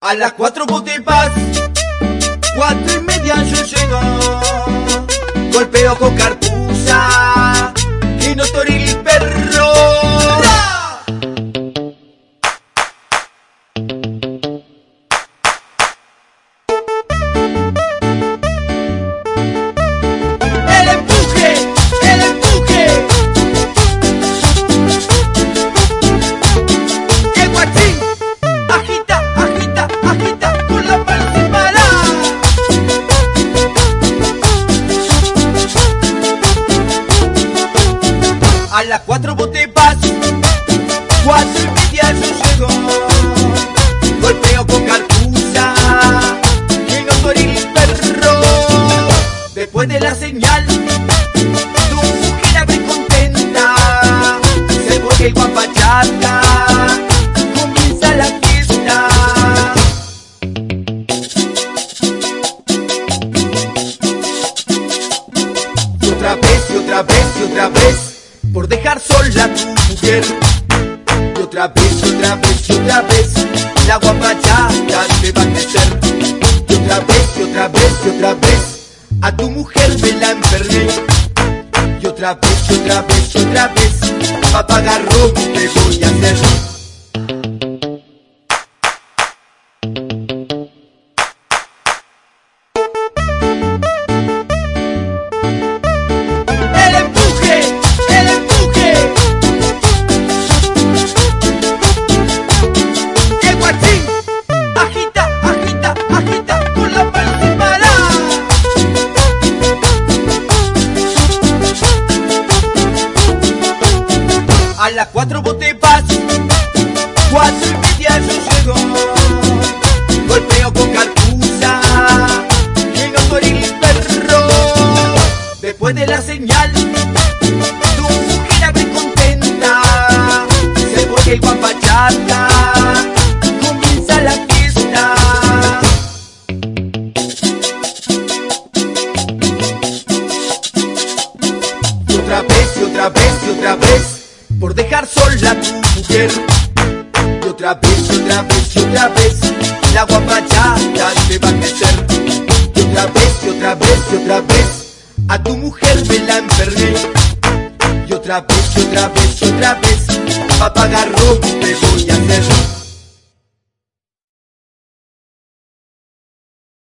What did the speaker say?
A las cuatro vos te vas, cuatro y media yo llego. Golpeo con cartuza las cuatro vos te vas, cuatro y media yo llego. Golpeo con cartuza y no el perro. Después de la señal, tu mujer abre contenta. Se vuelve el guapachata, comienza la fiesta. Y otra vez, y otra vez, y otra vez, por dejar sola a tu mujer. Y otra vez, otra vez, otra vez, la guapachata te va a crecer. Y otra vez, y otra vez, y otra vez, a tu mujer me la enfermé. Y otra vez, y otra vez, y otra vez, pa' pagar robo te voy a hacer. A las cuatro vos te vas, cuatro y media yo llego. Golpeo con cartuza, y no morir el perro. Después de la señal, tu por dejar sola a tu mujer. Y otra vez, y otra vez, y otra vez, la guapachata te va a crecer. Y otra vez, y otra vez, y otra vez, a tu mujer me la enfermé. Y otra vez, y otra vez, y otra vez, pa' pagar robo